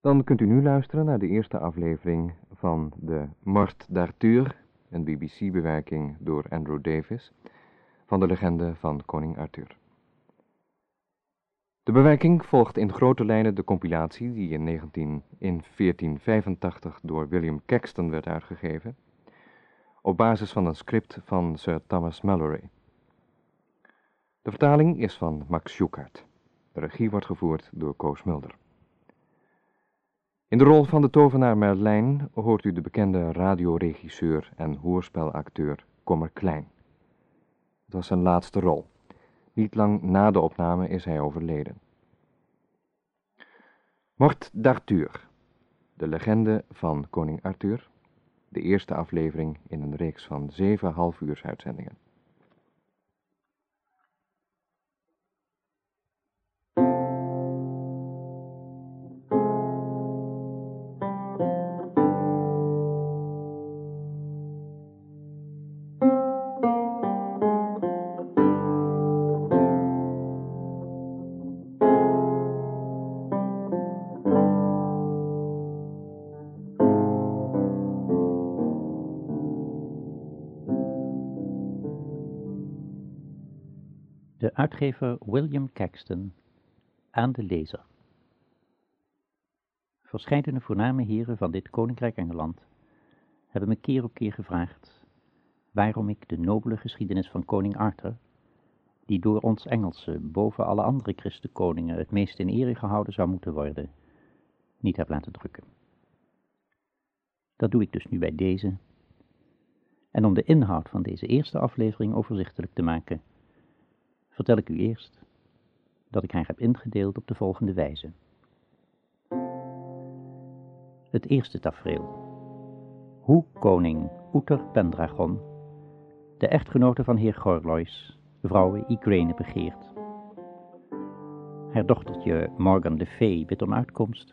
Dan kunt u nu luisteren naar de eerste aflevering van de Mort d'Arthur, een BBC-bewerking door Andrew Davis, van de legende van koning Arthur. De bewerking volgt in grote lijnen de compilatie die in, 19, in 1485 door William Caxton werd uitgegeven, op basis van een script van Sir Thomas Mallory. De vertaling is van Max Schuchart. De regie wordt gevoerd door Koos Mulder. In de rol van de tovenaar Merlijn hoort u de bekende radioregisseur en hoorspelacteur Kommer Klein. Het was zijn laatste rol. Niet lang na de opname is hij overleden. Mort d'Arthur, de legende van koning Arthur, de eerste aflevering in een reeks van zeven halfuurs uitzendingen. Uitgever William Caxton aan de lezer. Verscheidene voorname heren van dit Koninkrijk Engeland hebben me keer op keer gevraagd waarom ik de nobele geschiedenis van koning Arthur, die door ons Engelsen boven alle andere christenkoningen het meest in ere gehouden zou moeten worden, niet heb laten drukken. Dat doe ik dus nu bij deze. En om de inhoud van deze eerste aflevering overzichtelijk te maken, vertel ik u eerst dat ik haar heb ingedeeld op de volgende wijze. Het eerste tafereel. Hoe koning Uther Pendragon, de echtgenote van heer Gorlois, vrouwe Igraine begeert. Haar dochtertje Morgan de Fee bidt om uitkomst,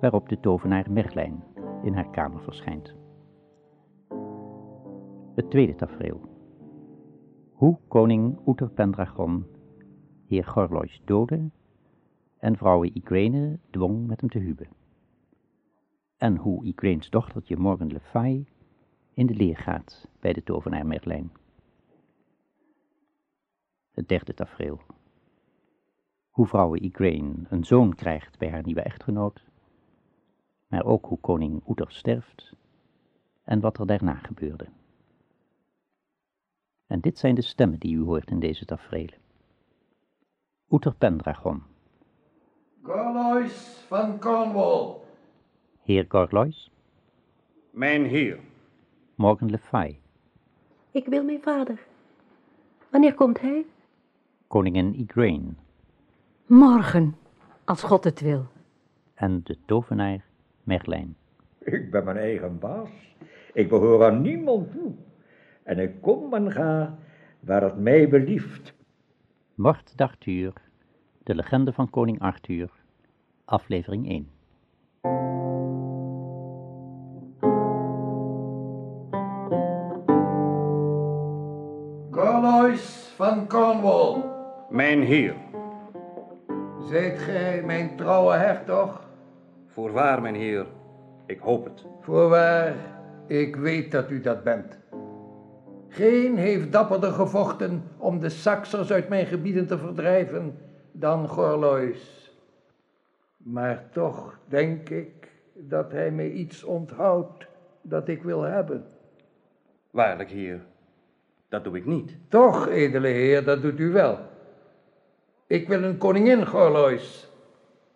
waarop de tovenaar Merlijn in haar kamer verschijnt. Het tweede tafereel hoe koning Uther Pendragon heer Gorlois doodde en vrouwe Igraine dwong met hem te huwen. En hoe Igraine's dochtertje Morgan Le Fay in de leer gaat bij de tovenaar Merlijn. Het derde tafereel. Hoe vrouwe Igraine een zoon krijgt bij haar nieuwe echtgenoot, maar ook hoe koning Uther sterft en wat er daarna gebeurde. En dit zijn de stemmen die u hoort in deze tafereelen. Uther Pendragon. Gorlois van Cornwall. Heer Gorlois. Mijn heer. Morgan Le Fay. Ik wil mijn vader. Wanneer komt hij? Koningin Igraine. Morgen, als God het wil. En de tovenaar Merlijn. Ik ben mijn eigen baas. Ik behoor aan niemand toe. En ik kom en ga waar het mij belieft. Mort d'Arthur, de legende van koning Arthur, aflevering 1. Gorlois van Cornwall. Mijn heer. Zijt gij mijn trouwe hertog? Voorwaar, mijn heer. Ik hoop het. Voorwaar, ik weet dat u dat bent. Geen heeft dapperder gevochten om de Saksers uit mijn gebieden te verdrijven dan Gorlois. Maar toch denk ik dat hij mij iets onthoudt dat ik wil hebben. Waarlijk, heer. Dat doe ik niet. Toch, edele heer, dat doet u wel. Ik wil een koningin, Gorlois.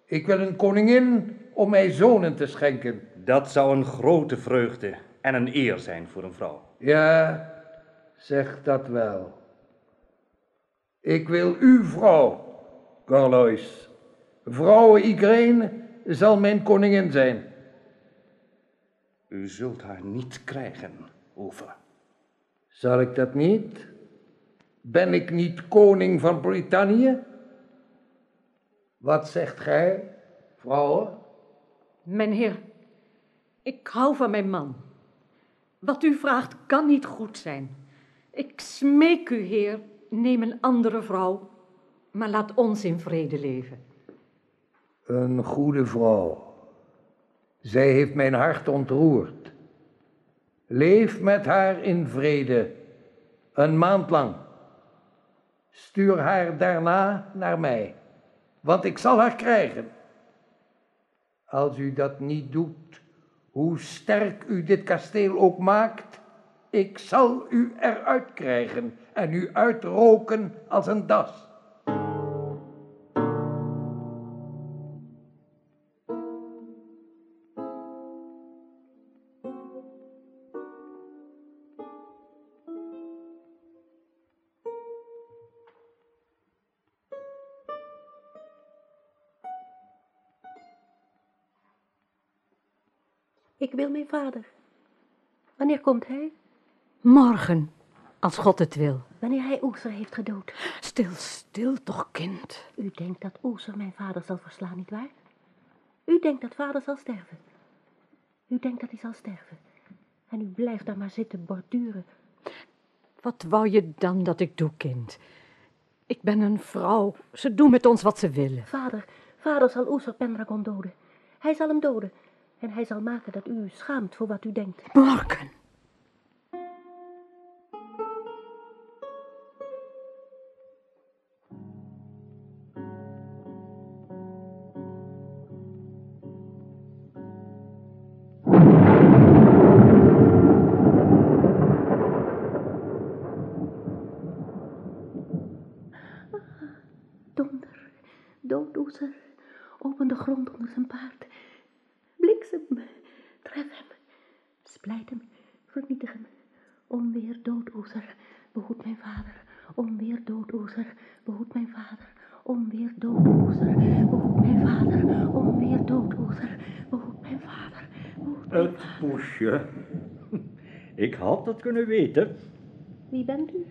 Ik wil een koningin om mij zonen te schenken. Dat zou een grote vreugde en een eer zijn voor een vrouw. Ja, zeg dat wel. Ik wil uw vrouw, Gorlois. Vrouwe Igraine zal mijn koningin zijn. U zult haar niet krijgen, Oever. Zal ik dat niet? Ben ik niet koning van Brittannië? Wat zegt gij, vrouwen? Mijn heer, ik hou van mijn man. Wat u vraagt kan niet goed zijn. Ik smeek u, heer, neem een andere vrouw, maar laat ons in vrede leven. Een goede vrouw. Zij heeft mijn hart ontroerd. Leef met haar in vrede, een maand lang. Stuur haar daarna naar mij, want ik zal haar krijgen. Als u dat niet doet, hoe sterk u dit kasteel ook maakt, ik zal u eruit krijgen en u uitroken als een das. Ik wil mijn vader. Wanneer komt hij? Morgen, als God het wil. Wanneer hij Oeser heeft gedood. Stil, stil toch, kind. U denkt dat Oeser mijn vader zal verslaan, nietwaar? U denkt dat vader zal sterven. U denkt dat hij zal sterven. En u blijft daar maar zitten borduren. Wat wou je dan dat ik doe, kind? Ik ben een vrouw. Ze doen met ons wat ze willen. Vader, vader zal Oeser Pendragon doden. Hij zal hem doden. En hij zal maken dat u u schaamt voor wat u denkt. Morgen. Poesje. Ik had het kunnen weten. Wie bent u?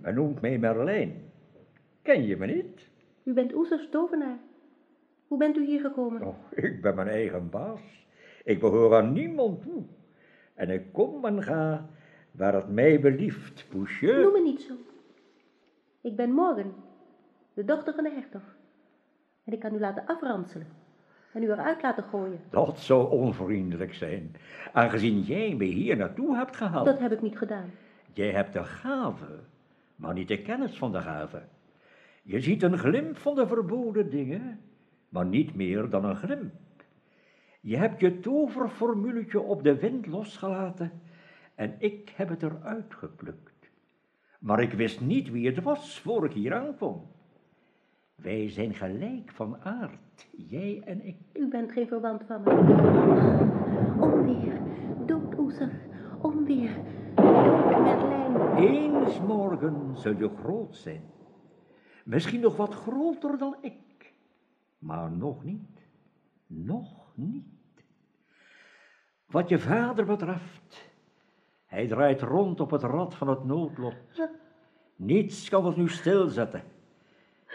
Men noemt mij Merlijn. Ken je me niet? U bent Oesers tovenaar. Hoe bent u hier gekomen? Oh, ik ben mijn eigen baas. Ik behoor aan niemand toe. En ik kom en ga waar het mij belieft, poesje. Noem me niet zo. Ik ben Morgan, de dochter van de hertog. En ik kan u laten afranselen en u eruit laten gooien. Dat zou onvriendelijk zijn, aangezien jij me hier naartoe hebt gehaald. Dat heb ik niet gedaan. Jij hebt de gave, maar niet de kennis van de gave. Je ziet een glimp van de verboden dingen, maar niet meer dan een glimp. Je hebt je toverformuletje op de wind losgelaten en ik heb het eruit geplukt. Maar ik wist niet wie het was voor ik hier aankwam. Wij zijn gelijk van aard, jij en ik. U bent geen verwant van me. Onweer, dood Oeser, onweer, dood Merlijn. Eens morgen zul je groot zijn. Misschien nog wat groter dan ik. Maar nog niet. Nog niet. Wat je vader betreft, hij draait rond op het rad van het noodlot. Niets kan het nu stilzetten.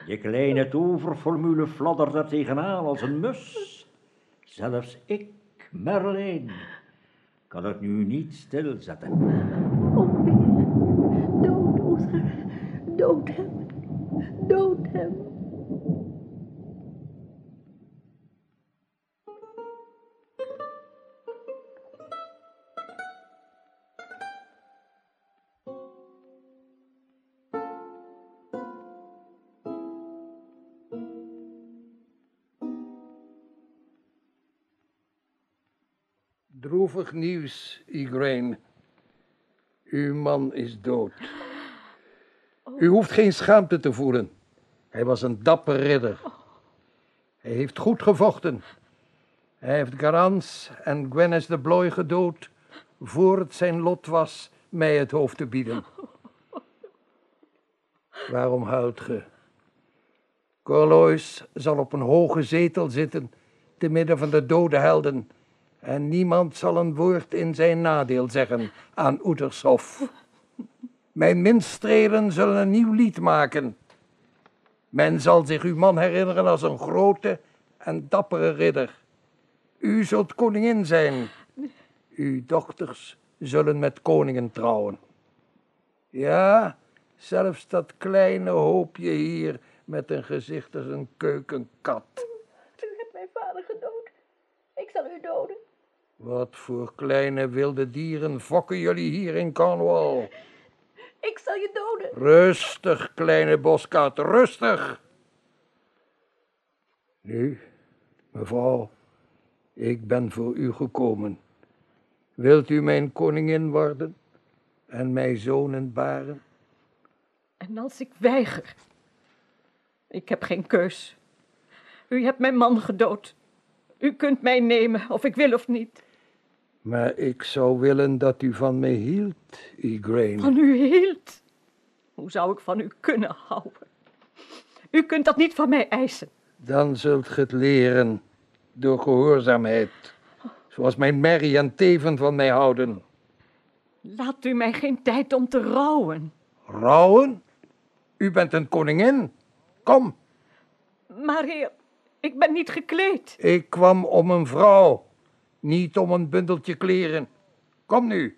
Je kleine toverformule fladdert er tegenaan als een mus. Zelfs ik, Merlijn, kan het nu niet stilzetten. Onweer, dood Oeser, dood hem, dood hem. Droevig nieuws, Igraine. Uw man is dood. U hoeft geen schaamte te voelen. Hij was een dapper ridder. Hij heeft goed gevochten. Hij heeft Garans en Gwennes de Bloy gedood voor het zijn lot was mij het hoofd te bieden. Waarom huilt ge? Corlois zal op een hoge zetel zitten te midden van de dode helden en niemand zal een woord in zijn nadeel zeggen aan Oedershof. Mijn minstrelen zullen een nieuw lied maken. Men zal zich uw man herinneren als een grote en dappere ridder. U zult koningin zijn. Uw dochters zullen met koningen trouwen. Ja, zelfs dat kleine hoopje hier met een gezicht als een keukenkat. U hebt mijn vader gedood. Ik zal u doden. Wat voor kleine wilde dieren fokken jullie hier in Cornwall? Ik zal je doden. Rustig, kleine boskat, rustig. Nu, mevrouw, ik ben voor u gekomen. Wilt u mijn koningin worden en mij zonen baren? En als ik weiger? Ik heb geen keus. U hebt mijn man gedood. U kunt mij nemen, of ik wil of niet. Maar ik zou willen dat u van mij hield, Igraine. Van u hield? Hoe zou ik van u kunnen houden? U kunt dat niet van mij eisen. Dan zult ge het leren door gehoorzaamheid. Zoals mijn Mary en Teven van mij houden. Laat u mij geen tijd om te rouwen. Rouwen? U bent een koningin. Kom, Maar heer, ik ben niet gekleed. ik kwam om een vrouw, niet om een bundeltje kleren. Kom nu.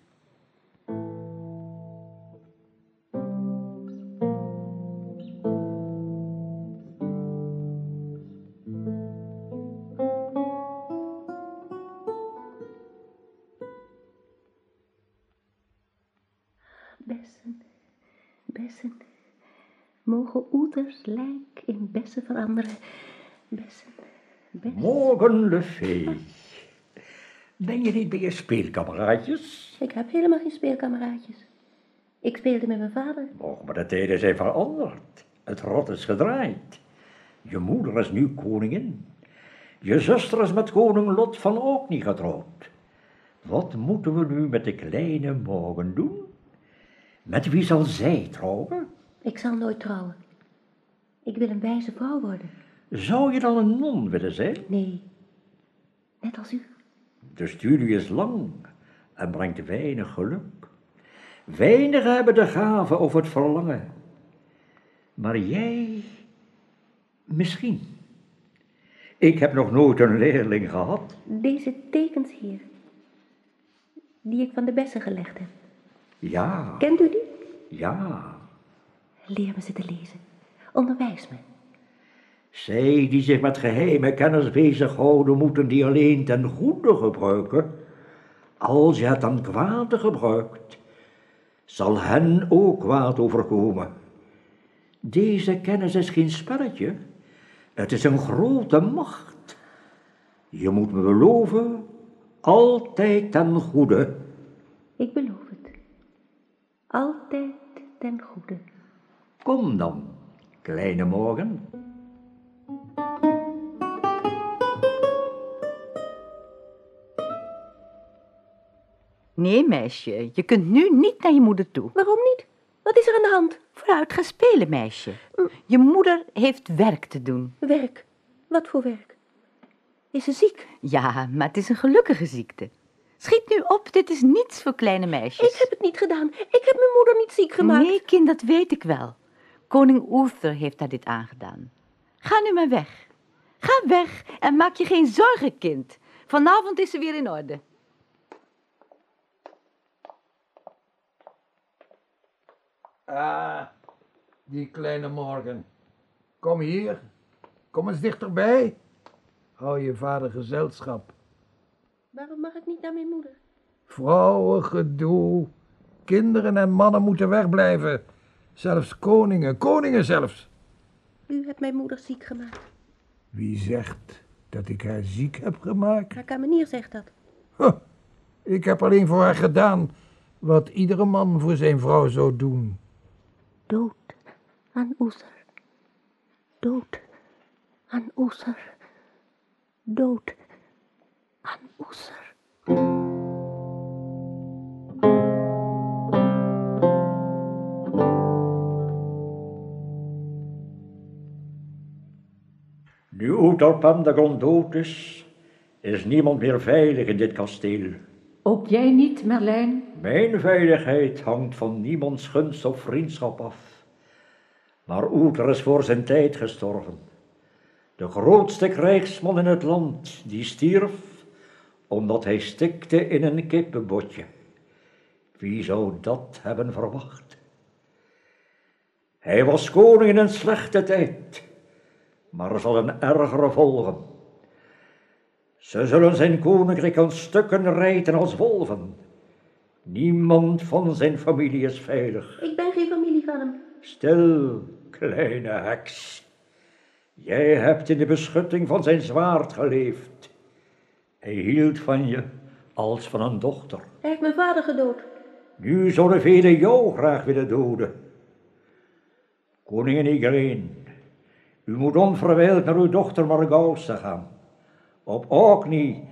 Bessen, bessen. Mogen oeters lijk in bessen veranderen. Bessen, bessen. Morgen, Le. Ben je niet bij je speelkameraadjes? Ik heb helemaal geen speelkameraadjes. Ik speelde met mijn vader. Och, maar de tijden zijn veranderd. Het rot is gedraaid. Je moeder is nu koningin. Je zuster is met koning Lot van ook niet getrouwd. Wat moeten we nu met de kleine morgen doen? Met wie zal zij trouwen? Ik zal nooit trouwen. Ik wil een wijze vrouw worden. Zou je dan een non willen zijn? Nee, net als u. De studie is lang en brengt weinig geluk. Weinigen hebben de gave of het verlangen. Maar jij, misschien. Ik heb nog nooit een leerling gehad. Deze tekens hier, die ik van de bessen gelegd heb. Ja, Kent u die? ja. Leer me ze te lezen. Onderwijs me. Zij die zich met geheime kennis bezighouden, moeten die alleen ten goede gebruiken. Als je het dan kwade gebruikt, zal hen ook kwaad overkomen. Deze kennis is geen spelletje, het is een grote macht. Je moet me beloven, altijd ten goede. Ik beloof het. Altijd ten goede. Kom dan, kleine morgen. Nee, meisje, je kunt nu niet naar je moeder toe. Waarom niet? Wat is er aan de hand? Vooruit, ga spelen, meisje. Je moeder heeft werk te doen. Werk. Wat voor werk? Is ze ziek? Ja, maar het is een gelukkige ziekte. Schiet nu op, dit is niets voor kleine meisjes. Ik heb het niet gedaan. Ik heb mijn moeder niet ziek gemaakt. Nee, kind, dat weet ik wel. Koning Uther heeft haar dit aangedaan. Ga nu maar weg. Ga weg en maak je geen zorgen, kind. Vanavond is ze weer in orde. Ah, die kleine morgen. Kom hier. Kom eens dichterbij. Hou je vader gezelschap. Waarom mag ik niet naar mijn moeder? Vrouwengedoe. Kinderen en mannen moeten wegblijven. Zelfs koningen, koningen zelfs. U hebt mijn moeder ziek gemaakt. Wie zegt dat ik haar ziek heb gemaakt? Haar kamenier zegt dat. Huh, ik heb alleen voor haar gedaan wat iedere man voor zijn vrouw zou doen. Dood aan Oeser. Dood aan Oeser. Dood aan Oeser. Nu Uther Pendragon dood is, is niemand meer veilig in dit kasteel. Ook jij niet, Merlijn? Mijn veiligheid hangt van niemands gunst of vriendschap af. Maar Uther is voor zijn tijd gestorven. De grootste krijgsman in het land, die stierf omdat hij stikte in een kippenbotje. Wie zou dat hebben verwacht? Hij was koning in een slechte tijd, maar er zal een ergere volgen. Ze zullen zijn koninkrijk aan stukken rijten als wolven. Niemand van zijn familie is veilig. Ik ben geen familie van hem. Stil, kleine heks. Jij hebt in de beschutting van zijn zwaard geleefd. Hij hield van je als van een dochter. Hij heeft mijn vader gedood. Nu zouden velen jou graag willen doden. Koningin Igraine, u moet onverwijld naar uw dochter Margausa gaan. Op Orkney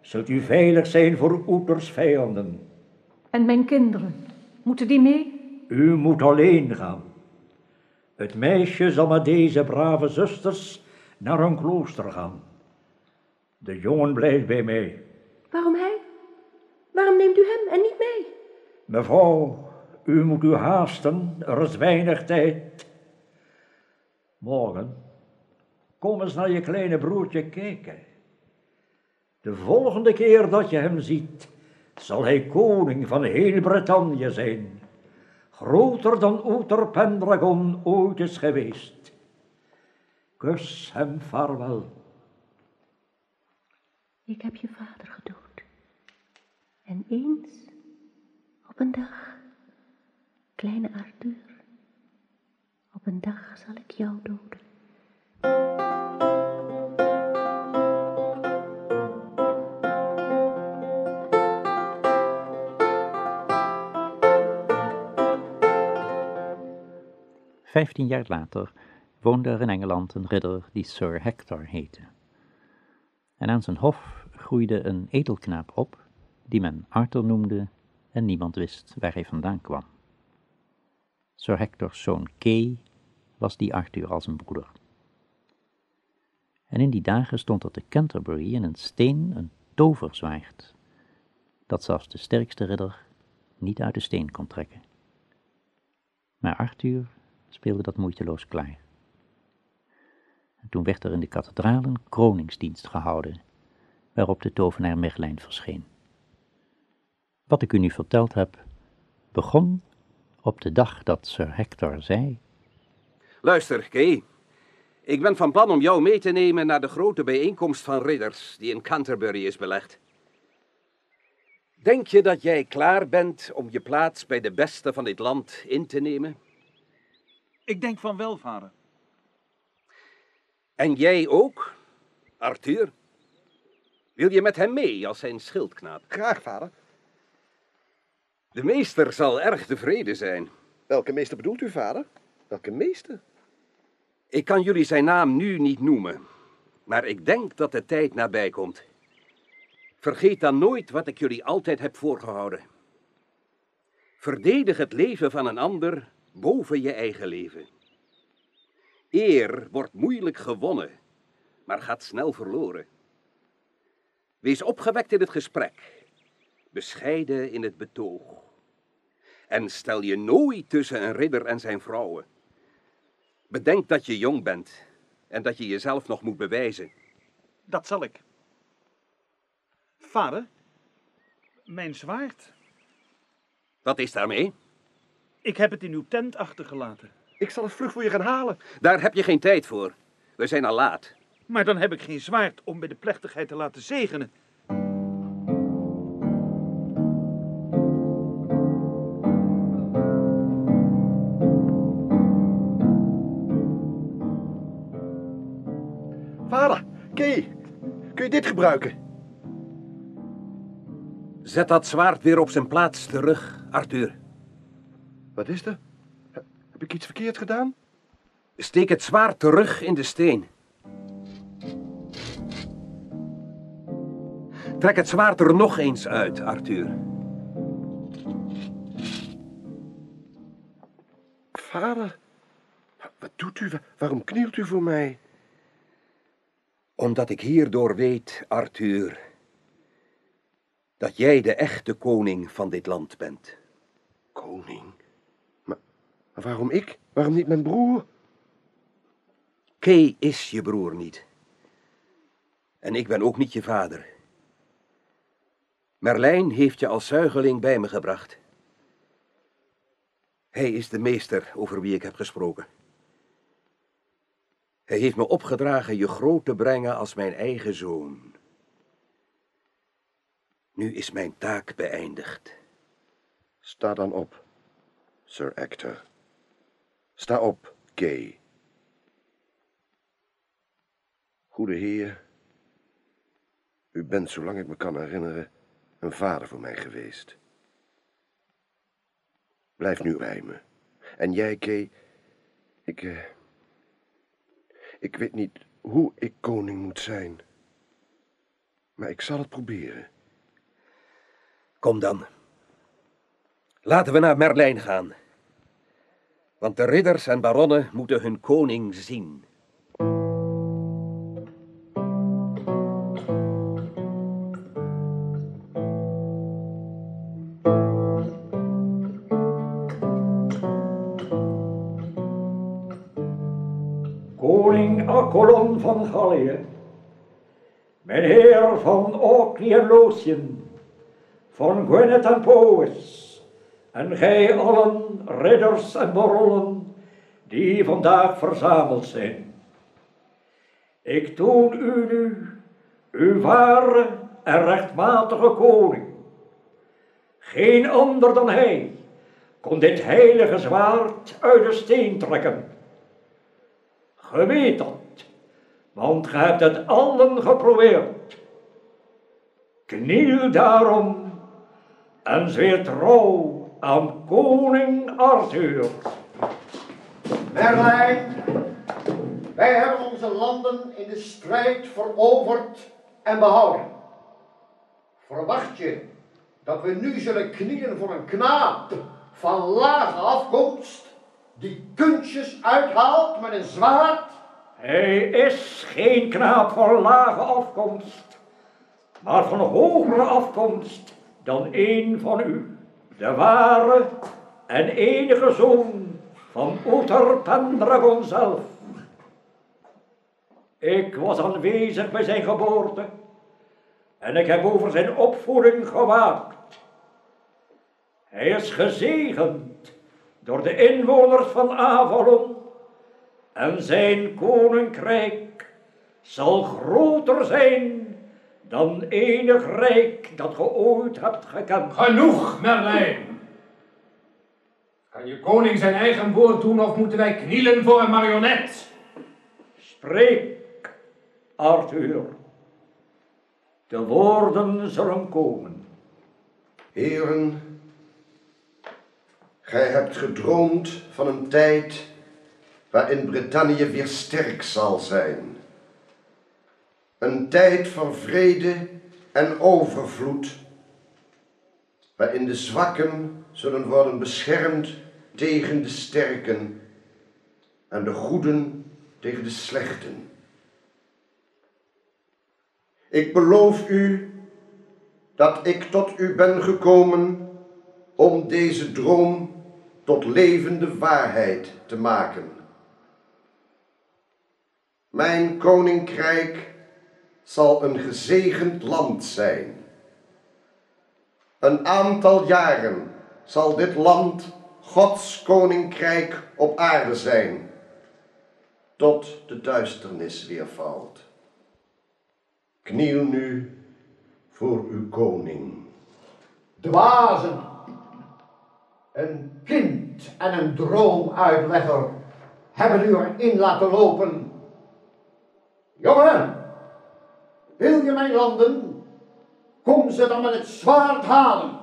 zult u veilig zijn voor Oeters vijanden. En mijn kinderen, moeten die mee? U moet alleen gaan. Het meisje zal met deze brave zusters naar hun klooster gaan. De jongen blijft bij mij. Waarom hij? Waarom neemt u hem en niet mij? Mevrouw, u moet u haasten, er is weinig tijd. Morgen, kom eens naar je kleine broertje kijken. De volgende keer dat je hem ziet, zal hij koning van heel Bretagne zijn. Groter dan Uther Pendragon ooit is geweest. Kus hem vaarwel. Ik heb je vader gedood. En eens, op een dag, kleine Arthur, op een dag zal ik jou doden. Vijftien jaar later woonde er in Engeland een ridder die Sir Hector heette. En aan zijn hof groeide een edelknaap op, die men Arthur noemde en niemand wist waar hij vandaan kwam. Sir Hectors zoon Kay was die Arthur als een broeder. En in die dagen stond er te Canterbury in een steen een toverzwaard, dat zelfs de sterkste ridder niet uit de steen kon trekken. Maar Arthur speelde dat moeiteloos klaar. En toen werd er in de kathedraal een kroningsdienst gehouden, waarop de tovenaar Merlijn verscheen. Wat ik u nu verteld heb, begon op de dag dat Sir Hector zei... Luister, Kay. Ik ben van plan om jou mee te nemen naar de grote bijeenkomst van ridders die in Canterbury is belegd. Denk je dat jij klaar bent om je plaats bij de beste van dit land in te nemen? Ik denk van wel, vader. En jij ook, Arthur? Wil je met hem mee als zijn schildknaap? Graag, vader. De meester zal erg tevreden zijn. Welke meester bedoelt u, vader? Welke meester? Ik kan jullie zijn naam nu niet noemen, maar ik denk dat de tijd nabij komt. Vergeet dan nooit wat ik jullie altijd heb voorgehouden. Verdedig het leven van een ander boven je eigen leven. Eer wordt moeilijk gewonnen, maar gaat snel verloren. Wees opgewekt in het gesprek, bescheiden in het betoog. En stel je nooit tussen een ridder en zijn vrouwen. Bedenk dat je jong bent en dat je jezelf nog moet bewijzen. Dat zal ik. Vader, mijn zwaard. Wat is daarmee? Ik heb het in uw tent achtergelaten. Ik zal het vlug voor je gaan halen. Daar heb je geen tijd voor. We zijn al laat. Maar dan heb ik geen zwaard om bij de plechtigheid te laten zegenen. Gebruiken? Zet dat zwaard weer op zijn plaats terug, Arthur. Wat is er? Heb ik iets verkeerd gedaan? Steek het zwaard terug in de steen. Trek het zwaard er nog eens uit, Arthur. Vader, wat doet u? Waarom knielt u voor mij? Omdat ik hierdoor weet, Arthur, dat jij de echte koning van dit land bent. Koning? Maar, maar waarom ik? Waarom niet mijn broer? Kay is je broer niet. En ik ben ook niet je vader. Merlijn heeft je als zuigeling bij me gebracht. Hij is de meester over wie ik heb gesproken. Hij heeft me opgedragen je groot te brengen als mijn eigen zoon. Nu is mijn taak beëindigd. Sta dan op, Sir Ector. Sta op, Kay. Goede heer, u bent, zolang ik me kan herinneren, een vader voor mij geweest. Blijf nu bij me. En jij, Kay, ik... eh, ik weet niet hoe ik koning moet zijn. Maar ik zal het proberen. Kom dan. Laten we naar Merlijn gaan. Want de ridders en baronnen moeten hun koning zien. Koning Acolon van Gallië, meneer van Orkney en van Gwynedd en Powys, en gij allen ridders en barollen die vandaag verzameld zijn. Ik toon u nu uw ware en rechtmatige koning. Geen ander dan hij kon dit heilige zwaard uit de steen trekken. Ge weet dat, want ge hebt het allen geprobeerd. Kniel daarom en zweer trouw aan koning Arthur. Merlijn, wij hebben onze landen in de strijd veroverd en behouden. Verwacht je dat we nu zullen knielen voor een knaap van lage afkomst, die kunstjes uithaalt met een zwaard? Hij is geen knaap van lage afkomst, maar van hogere afkomst dan een van u. De ware en enige zoon van Uther Pendragon zelf. Ik was aanwezig bij zijn geboorte en ik heb over zijn opvoeding gewaakt. Hij is gezegend door de inwoners van Avalon en zijn koninkrijk zal groter zijn dan enig rijk dat ge ooit hebt gekend. Genoeg, Merlijn! Kan je koning zijn eigen woord doen of moeten wij knielen voor een marionet? Spreek, Arthur. De woorden zullen komen. Heren, gij hebt gedroomd van een tijd waarin Brittannië weer sterk zal zijn. Een tijd van vrede en overvloed, waarin de zwakken zullen worden beschermd tegen de sterken en de goeden tegen de slechten. Ik beloof u dat ik tot u ben gekomen om deze droom tot levende waarheid te maken. Mijn koninkrijk zal een gezegend land zijn. Een aantal jaren zal dit land Gods koninkrijk op aarde zijn, tot de duisternis weer valt. Kniel nu voor uw koning. Dwazen, een kind en een droomuitlegger hebben u erin laten lopen. Jongen, wil je mijn landen? Kom ze dan met het zwaard halen.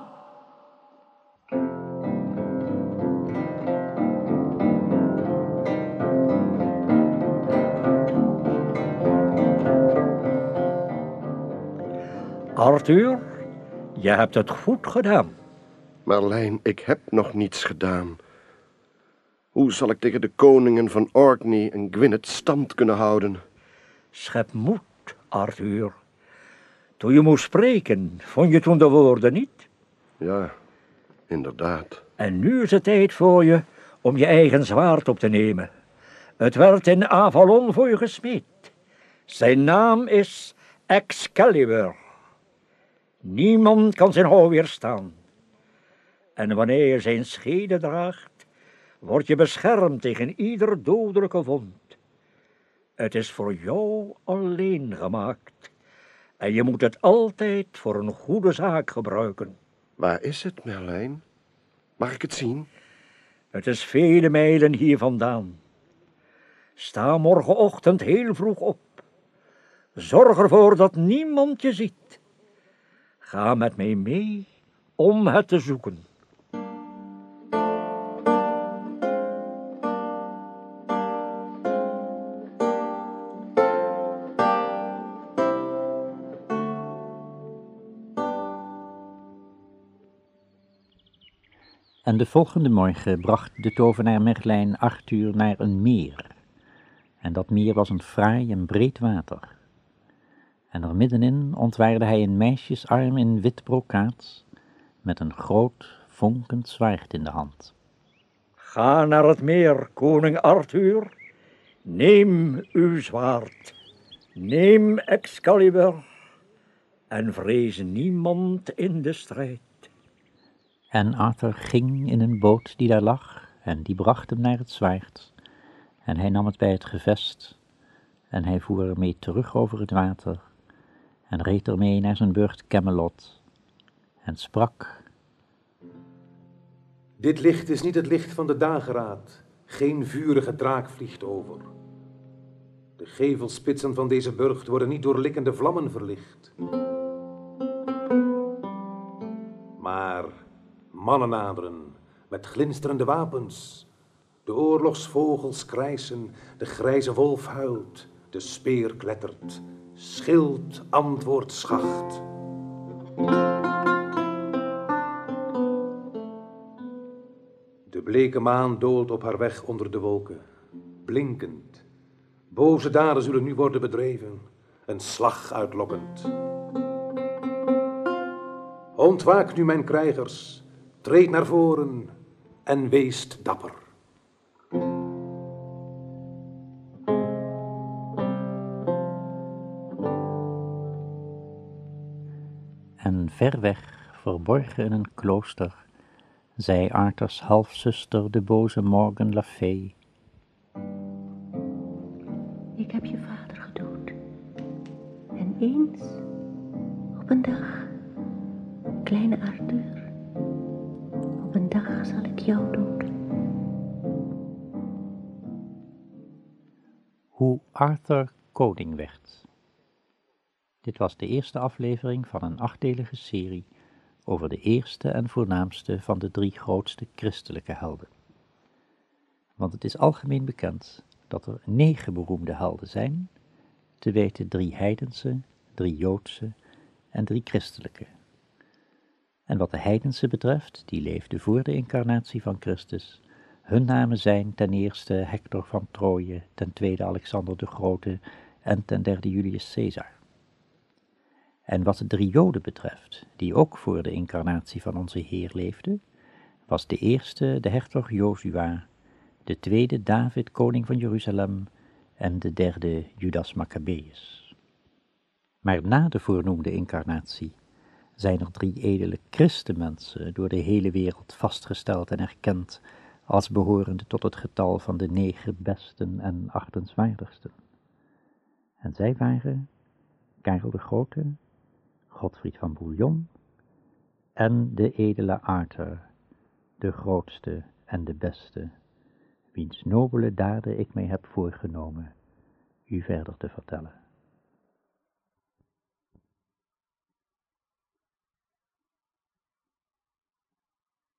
Arthur, je hebt het goed gedaan. Marlijn, ik heb nog niets gedaan. Hoe zal ik tegen de koningen van Orkney en Gwynedd stand kunnen houden? Schep moed, Arthur. Toen je moest spreken, vond je toen de woorden niet? Ja, inderdaad. En nu is het tijd voor je om je eigen zwaard op te nemen. Het werd in Avalon voor je gesmeed. Zijn naam is Excalibur. Niemand kan zijn hou weerstaan. En wanneer je zijn schede draagt, word je beschermd tegen ieder dodelijke wond. Het is voor jou alleen gemaakt En je moet het altijd voor een goede zaak gebruiken. Waar is het, Merlijn? Mag ik het zien? Het is vele mijlen hier vandaan. Sta morgenochtend heel vroeg op. Zorg ervoor dat niemand je ziet. Ga met mij mee om het te zoeken. En de volgende morgen bracht de tovenaar Merlijn Arthur naar een meer. En dat meer was een fraai en breed water. En er middenin ontwaarde hij een meisjesarm in wit brokaat, met een groot vonkend zwaard in de hand. Ga naar het meer, koning Arthur. Neem uw zwaard. Neem Excalibur. En vrees niemand in de strijd. En Arthur ging in een boot die daar lag, en die bracht hem naar het zwaard. En hij nam het bij het gevest, en hij voer ermee terug over het water, en reed ermee naar zijn burcht Camelot, en sprak. Dit licht is niet het licht van de dageraad, geen vurige draak vliegt over. De gevelspitsen van deze burcht worden niet door likkende vlammen verlicht. Maar mannen naderen met glinsterende wapens. De oorlogsvogels krijsen, de grijze wolf huilt, de speer klettert, schild antwoord schacht. De bleke maan doolt op haar weg onder de wolken, blinkend. Boze daden zullen nu worden bedreven, een slag uitlokkend. Ontwaak nu, mijn krijgers, treed naar voren en weest dapper. En ver weg, verborgen in een klooster, zei Arthurs halfzuster, de boze Morgan Le Fay. Ik heb je vader gedood. En eens, Koning werd. Dit was de eerste aflevering van een achtdelige serie over de eerste en voornaamste van de drie grootste christelijke helden. Want het is algemeen bekend dat er negen beroemde helden zijn, te weten drie heidense, drie joodse en drie christelijke. En wat de heidense betreft, die leefde voor de incarnatie van Christus, hun namen zijn ten eerste Hector van Troje, ten tweede Alexander de Grote en ten derde Julius Caesar. En wat de drie Joden betreft, die ook voor de incarnatie van onze Heer leefden, was de eerste de hertog Josua, de tweede David, koning van Jeruzalem, en de derde Judas Maccabeus. Maar na de voornoemde incarnatie zijn er drie edele christenmensen door de hele wereld vastgesteld en erkend als behorende tot het getal van de negen besten en achtenswaardigsten. En zij waren Karel de Grote, Godfried van Bouillon en de edele Arthur, de grootste en de beste, wiens nobele daden ik mij heb voorgenomen u verder te vertellen.